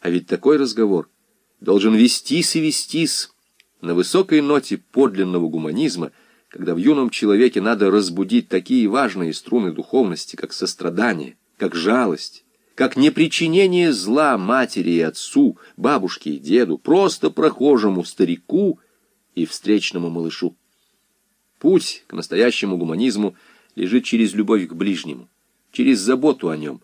А ведь такой разговор должен вестись и вестись на высокой ноте подлинного гуманизма, когда в юном человеке надо разбудить такие важные струны духовности, как сострадание, как жалость, как непричинение зла матери и отцу, бабушке и деду, просто прохожему старику и встречному малышу. Путь к настоящему гуманизму лежит через любовь к ближнему, через заботу о нем,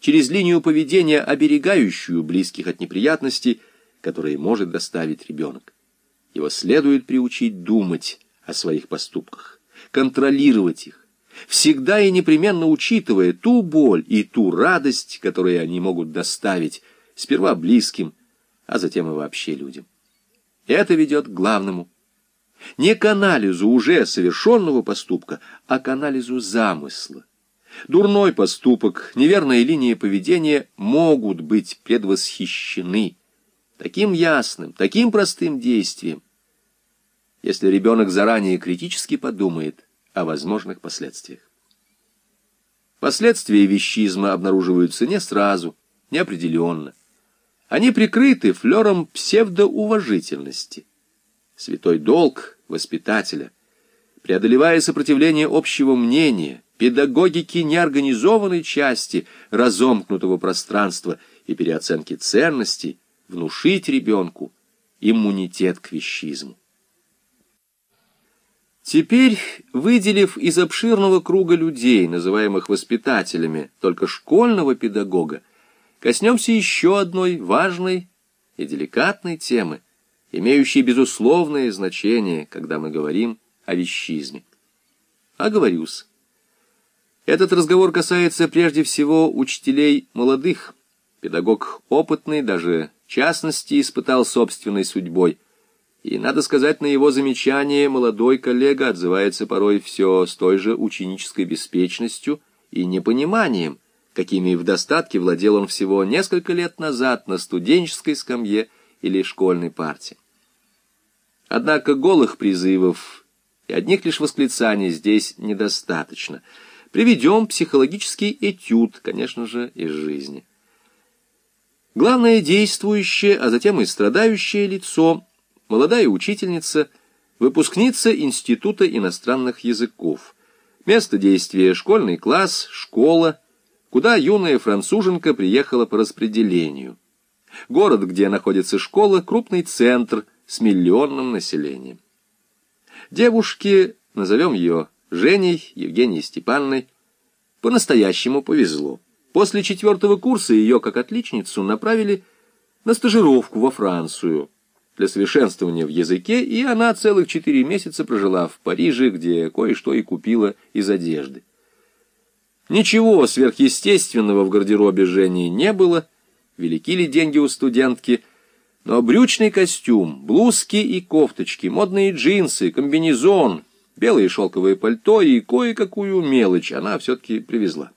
через линию поведения, оберегающую близких от неприятностей, которые может доставить ребенок. Его следует приучить думать о своих поступках, контролировать их, всегда и непременно учитывая ту боль и ту радость, которые они могут доставить сперва близким, а затем и вообще людям. Это ведет к главному. Не к анализу уже совершенного поступка, а к анализу замысла. Дурной поступок, неверная линия поведения могут быть предвосхищены таким ясным, таким простым действием, если ребенок заранее критически подумает о возможных последствиях. Последствия вещизма обнаруживаются не сразу, неопределенно. Они прикрыты флером псевдоуважительности. Святой долг воспитателя, преодолевая сопротивление общего мнения, педагогики неорганизованной части разомкнутого пространства и переоценки ценностей, внушить ребенку иммунитет к вещизму. Теперь, выделив из обширного круга людей, называемых воспитателями, только школьного педагога, коснемся еще одной важной и деликатной темы, имеющей безусловное значение, когда мы говорим о вещизме. Оговорюсь. Этот разговор касается прежде всего учителей молодых. Педагог опытный, даже в частности, испытал собственной судьбой – и, надо сказать, на его замечание молодой коллега отзывается порой все с той же ученической беспечностью и непониманием, какими в достатке владел он всего несколько лет назад на студенческой скамье или школьной парте. Однако голых призывов и одних лишь восклицаний здесь недостаточно. Приведем психологический этюд, конечно же, из жизни. Главное действующее, а затем и страдающее лицо – молодая учительница, выпускница Института иностранных языков. Место действия – школьный класс, школа, куда юная француженка приехала по распределению. Город, где находится школа, крупный центр с миллионным населением. Девушке, назовем ее Женей Евгенией Степанной, по-настоящему повезло. После четвертого курса ее, как отличницу, направили на стажировку во Францию – для совершенствования в языке, и она целых четыре месяца прожила в Париже, где кое-что и купила из одежды. Ничего сверхъестественного в гардеробе Жени не было, велики ли деньги у студентки, но брючный костюм, блузки и кофточки, модные джинсы, комбинезон, белые шелковые пальто и кое-какую мелочь она все-таки привезла.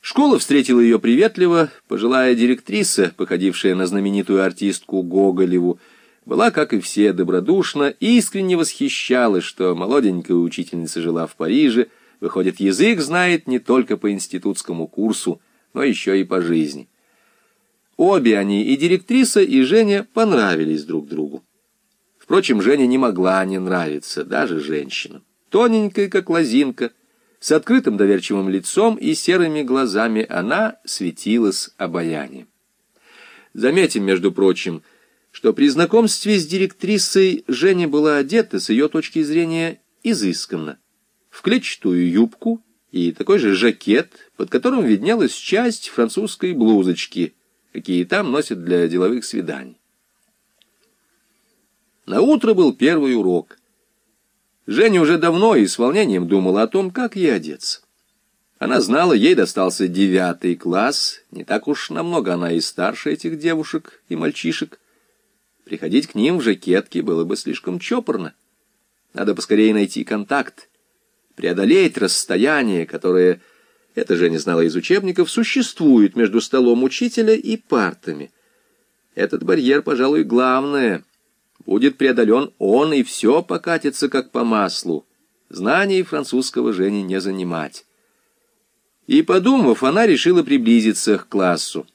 Школа встретила ее приветливо, пожилая директриса, походившая на знаменитую артистку Гоголеву, была, как и все, добродушна и искренне восхищалась, что молоденькая учительница жила в Париже, выходит, язык знает не только по институтскому курсу, но еще и по жизни. Обе они, и директриса, и Женя, понравились друг другу. Впрочем, Женя не могла не нравиться, даже женщинам. Тоненькая, как лозинка, с открытым доверчивым лицом и серыми глазами она светилась обаянием. Заметим, между прочим, что при знакомстве с директрисой Женя была одета, с ее точки зрения, изысканно. В клетчатую юбку и такой же жакет, под которым виднелась часть французской блузочки, какие там носят для деловых свиданий. На утро был первый урок — Женя уже давно и с волнением думала о том, как ей одеться. Она знала, ей достался девятый класс, не так уж намного она и старше этих девушек и мальчишек. Приходить к ним в жакетке было бы слишком чопорно. Надо поскорее найти контакт, преодолеть расстояние, которое, это Женя знала из учебников, существует между столом учителя и партами. Этот барьер, пожалуй, главное — Будет преодолен он, и все покатится как по маслу. Знаний французского Жени не занимать. И, подумав, она решила приблизиться к классу.